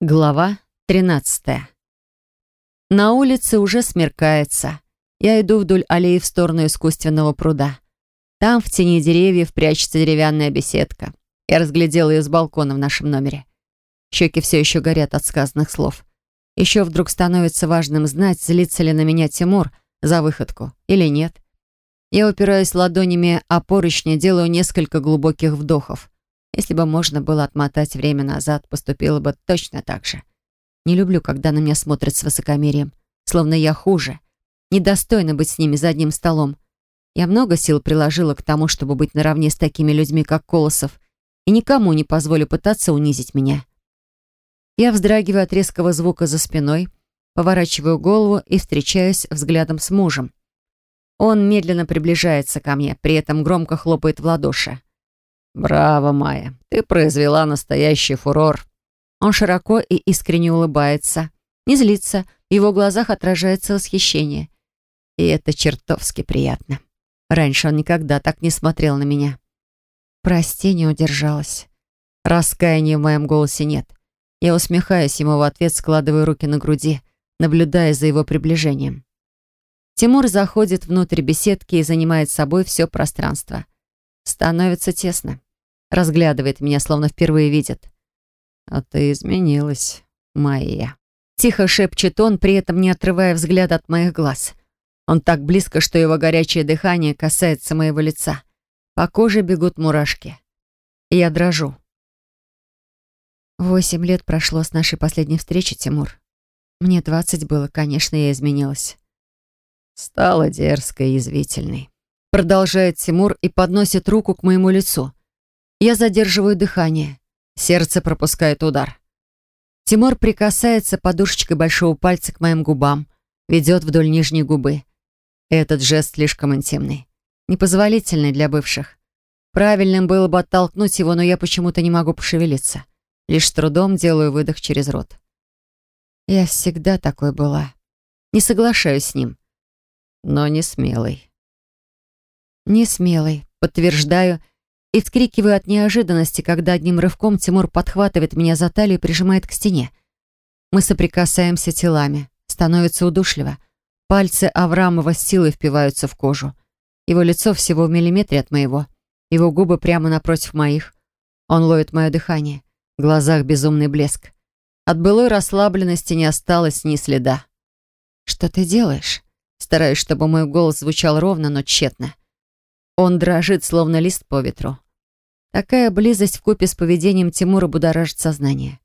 Глава 13. На улице уже смеркается. Я иду вдоль аллеи в сторону искусственного пруда. Там, в тени деревьев, прячется деревянная беседка. Я разглядела ее с балкона в нашем номере. Щеки все еще горят от сказанных слов. Еще вдруг становится важным знать, злится ли на меня Тимур за выходку или нет. Я упираюсь ладонями о поручни, делаю несколько глубоких вдохов. Если бы можно было отмотать время назад, поступила бы точно так же. Не люблю, когда на меня смотрят с высокомерием, словно я хуже. Недостойно быть с ними за одним столом. Я много сил приложила к тому, чтобы быть наравне с такими людьми, как Колосов, и никому не позволю пытаться унизить меня. Я вздрагиваю от резкого звука за спиной, поворачиваю голову и встречаюсь взглядом с мужем. Он медленно приближается ко мне, при этом громко хлопает в ладоши. «Браво, Майя, ты произвела настоящий фурор». Он широко и искренне улыбается. Не злится, в его глазах отражается восхищение. И это чертовски приятно. Раньше он никогда так не смотрел на меня. Прости, не удержалась. Раскаяния в моем голосе нет. Я усмехаюсь ему в ответ, складываю руки на груди, наблюдая за его приближением. Тимур заходит внутрь беседки и занимает собой все пространство. Становится тесно разглядывает меня, словно впервые видит. «А ты изменилась, моя». Тихо шепчет он, при этом не отрывая взгляд от моих глаз. Он так близко, что его горячее дыхание касается моего лица. По коже бегут мурашки. Я дрожу. Восемь лет прошло с нашей последней встречи, Тимур. Мне двадцать было, конечно, я изменилась. Стала дерзкой и язвительной. Продолжает Тимур и подносит руку к моему лицу. Я задерживаю дыхание. Сердце пропускает удар. Тимур прикасается подушечкой большого пальца к моим губам, ведет вдоль нижней губы. Этот жест слишком интимный, непозволительный для бывших. Правильным было бы оттолкнуть его, но я почему-то не могу пошевелиться. Лишь с трудом делаю выдох через рот. Я всегда такой была. Не соглашаюсь с ним. Но не смелый. Не смелый, подтверждаю и вскрикиваю от неожиданности, когда одним рывком Тимур подхватывает меня за талию и прижимает к стене. Мы соприкасаемся телами. Становится удушливо. Пальцы Аврамова с силой впиваются в кожу. Его лицо всего в миллиметре от моего. Его губы прямо напротив моих. Он ловит мое дыхание. В глазах безумный блеск. От былой расслабленности не осталось ни следа. «Что ты делаешь?» Стараюсь, чтобы мой голос звучал ровно, но тщетно. Он дрожит, словно лист по ветру. Такая близость в купе с поведением Тимура будоражит сознание.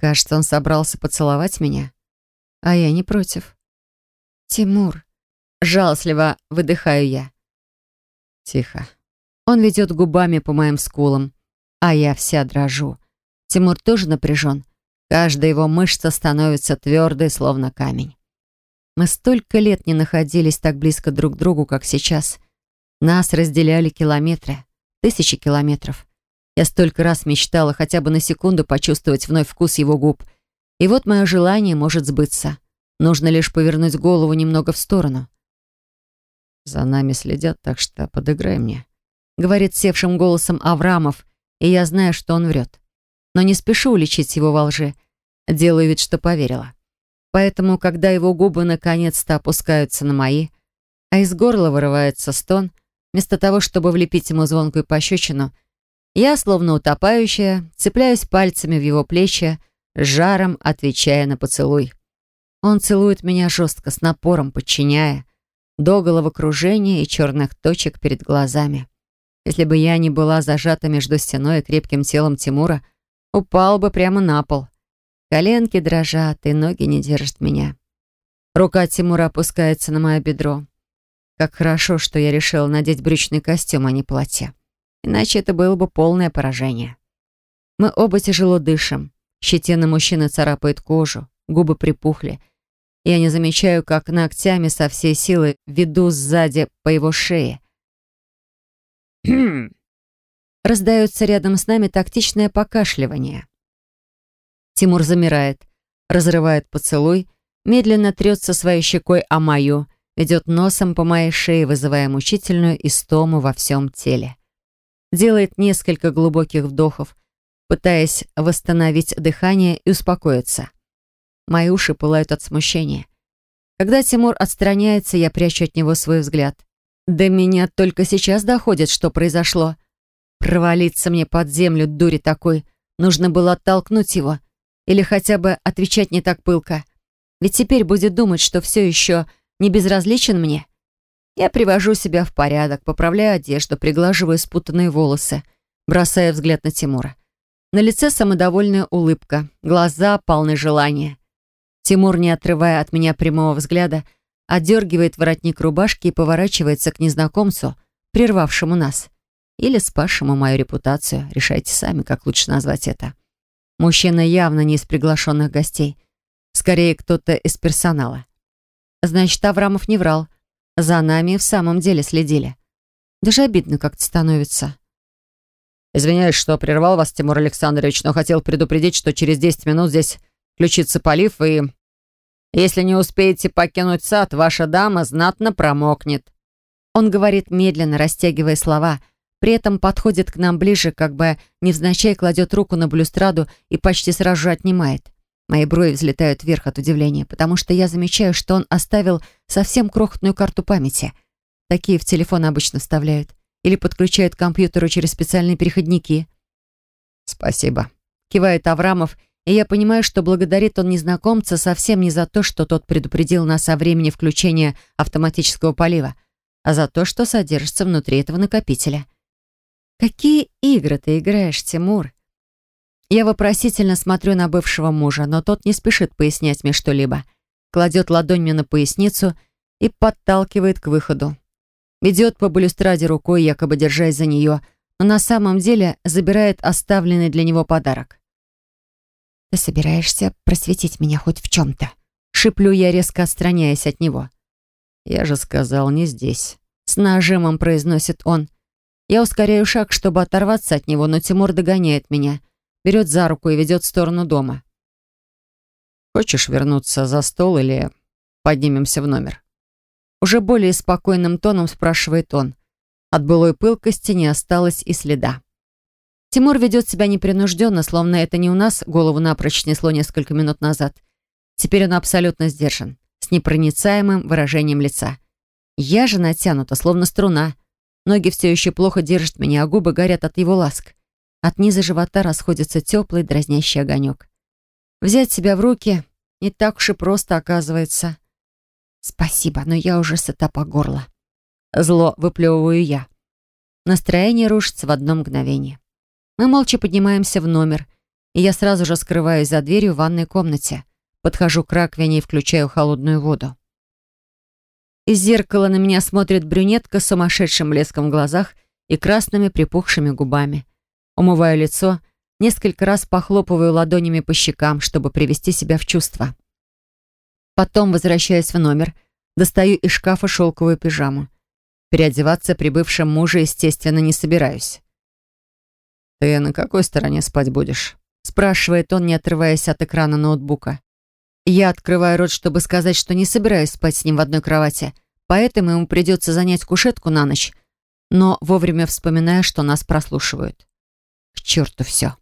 Кажется, он собрался поцеловать меня, а я не против. «Тимур!» Жалостливо выдыхаю я. Тихо. Он ведет губами по моим скулам, а я вся дрожу. Тимур тоже напряжен. Каждая его мышца становится твердой, словно камень. Мы столько лет не находились так близко друг к другу, как сейчас. Нас разделяли километры, тысячи километров. Я столько раз мечтала хотя бы на секунду почувствовать вновь вкус его губ. И вот мое желание может сбыться. Нужно лишь повернуть голову немного в сторону. «За нами следят, так что подыграй мне», — говорит севшим голосом Аврамов, и я знаю, что он врет. Но не спешу уличить его во лжи. Делаю вид, что поверила. Поэтому, когда его губы наконец-то опускаются на мои, а из горла вырывается стон — Вместо того, чтобы влепить ему звонкую пощечину, я, словно утопающая, цепляюсь пальцами в его плечи, жаром отвечая на поцелуй. Он целует меня жестко, с напором, подчиняя, до головокружения и черных точек перед глазами. Если бы я не была зажата между стеной и крепким телом Тимура, упал бы прямо на пол. Коленки дрожат, и ноги не держат меня. Рука Тимура опускается на мое бедро. Как хорошо, что я решила надеть брючный костюм, а не платье. Иначе это было бы полное поражение. Мы оба тяжело дышим. Щетина мужчины царапает кожу, губы припухли. Я не замечаю, как ногтями со всей силы веду сзади по его шее. Раздается рядом с нами тактичное покашливание. Тимур замирает, разрывает поцелуй, медленно трется своей щекой о мою, ведет носом по моей шее, вызывая мучительную истому во всем теле. Делает несколько глубоких вдохов, пытаясь восстановить дыхание и успокоиться. Мои уши пылают от смущения. Когда Тимур отстраняется, я прячу от него свой взгляд. До меня только сейчас доходит, что произошло. Провалиться мне под землю, дури такой. Нужно было оттолкнуть его. Или хотя бы отвечать не так пылко. Ведь теперь будет думать, что все еще не безразличен мне. Я привожу себя в порядок, поправляю одежду, приглаживаю спутанные волосы, бросая взгляд на Тимура. На лице самодовольная улыбка, глаза полны желания. Тимур, не отрывая от меня прямого взгляда, отдергивает воротник рубашки и поворачивается к незнакомцу, прервавшему нас. Или спасшему мою репутацию. Решайте сами, как лучше назвать это. Мужчина явно не из приглашенных гостей. Скорее, кто-то из персонала. Значит, Аврамов не врал. За нами в самом деле следили. Даже обидно как-то становится. «Извиняюсь, что прервал вас, Тимур Александрович, но хотел предупредить, что через 10 минут здесь включится полив, и если не успеете покинуть сад, ваша дама знатно промокнет». Он говорит медленно, растягивая слова, при этом подходит к нам ближе, как бы невзначай кладет руку на балюстраду и почти сразу же отнимает. Мои брови взлетают вверх от удивления, потому что я замечаю, что он оставил совсем крохотную карту памяти. Такие в телефон обычно вставляют. Или подключают к компьютеру через специальные переходники. «Спасибо», — кивает Аврамов и я понимаю, что благодарит он незнакомца совсем не за то, что тот предупредил нас о времени включения автоматического полива, а за то, что содержится внутри этого накопителя. «Какие игры ты играешь, Тимур?» Я вопросительно смотрю на бывшего мужа, но тот не спешит пояснять мне что-либо. Кладет ладонь мне на поясницу и подталкивает к выходу. Ведет по балюстраде рукой, якобы держась за нее, но на самом деле забирает оставленный для него подарок. «Ты собираешься просветить меня хоть в чем-то?» Шиплю я, резко отстраняясь от него. «Я же сказал, не здесь». С нажимом произносит он. Я ускоряю шаг, чтобы оторваться от него, но Тимур догоняет меня, берет за руку и ведет в сторону дома. «Хочешь вернуться за стол или поднимемся в номер?» Уже более спокойным тоном спрашивает он. От былой пылкости не осталось и следа. Тимур ведет себя непринужденно, словно это не у нас голову напрочь снесло несколько минут назад. Теперь он абсолютно сдержан, с непроницаемым выражением лица. Я же натянута, словно струна. Ноги все еще плохо держат меня, а губы горят от его ласк. От низа живота расходится теплый, дразнящий огонек. Взять себя в руки не так уж и просто оказывается. Спасибо, но я уже сыта по горло. Зло выплевываю я. Настроение рушится в одно мгновение. Мы молча поднимаемся в номер, и я сразу же скрываюсь за дверью в ванной комнате. Подхожу к раковине и включаю холодную воду. Из зеркала на меня смотрит брюнетка с сумасшедшим блеском в глазах и красными припухшими губами. Умываю лицо, несколько раз похлопываю ладонями по щекам, чтобы привести себя в чувство. Потом возвращаюсь в номер, достаю из шкафа шелковую пижаму. Переодеваться при бывшем муже, естественно, не собираюсь. «Ты на какой стороне спать будешь?» спрашивает он, не отрываясь от экрана ноутбука. Я открываю рот, чтобы сказать, что не собираюсь спать с ним в одной кровати, поэтому ему придется занять кушетку на ночь, но вовремя вспоминая, что нас прослушивают. К черту все.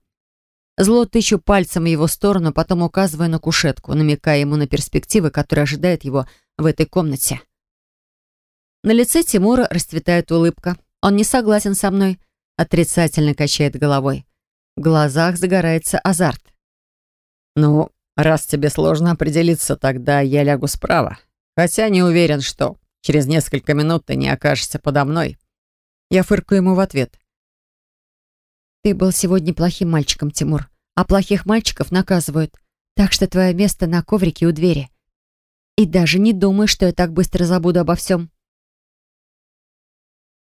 Зло тычу пальцем в его сторону, потом указываю на кушетку, намекая ему на перспективы, которые ожидают его в этой комнате. На лице Тимура расцветает улыбка. Он не согласен со мной, Отрицательно качает головой. В глазах загорается азарт. «Ну, раз тебе сложно определиться, тогда я лягу справа. Хотя не уверен, что через несколько минут ты не окажешься подо мной». Я фыркаю ему в ответ. «Ты был сегодня плохим мальчиком, Тимур, а плохих мальчиков наказывают, так что твое место на коврике у двери. И даже не думай, что я так быстро забуду обо всем».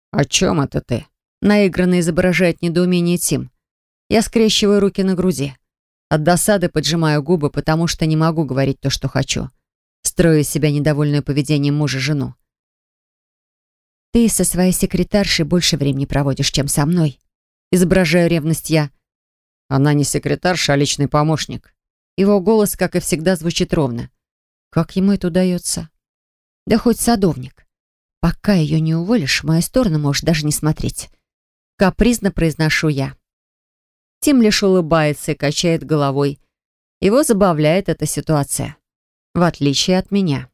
«О чем это ты?» Наигранно изображает недоумение Тим. Я скрещиваю руки на груди. От досады поджимаю губы, потому что не могу говорить то, что хочу. Строю из себя недовольное поведением мужа жену. «Ты со своей секретаршей больше времени проводишь, чем со мной». Изображаю ревность я. Она не секретарша, а личный помощник. Его голос, как и всегда, звучит ровно. Как ему это удается? Да хоть садовник. Пока ее не уволишь, в мою сторону можешь даже не смотреть. Капризно произношу я. Тим лишь улыбается и качает головой. Его забавляет эта ситуация. В отличие от меня.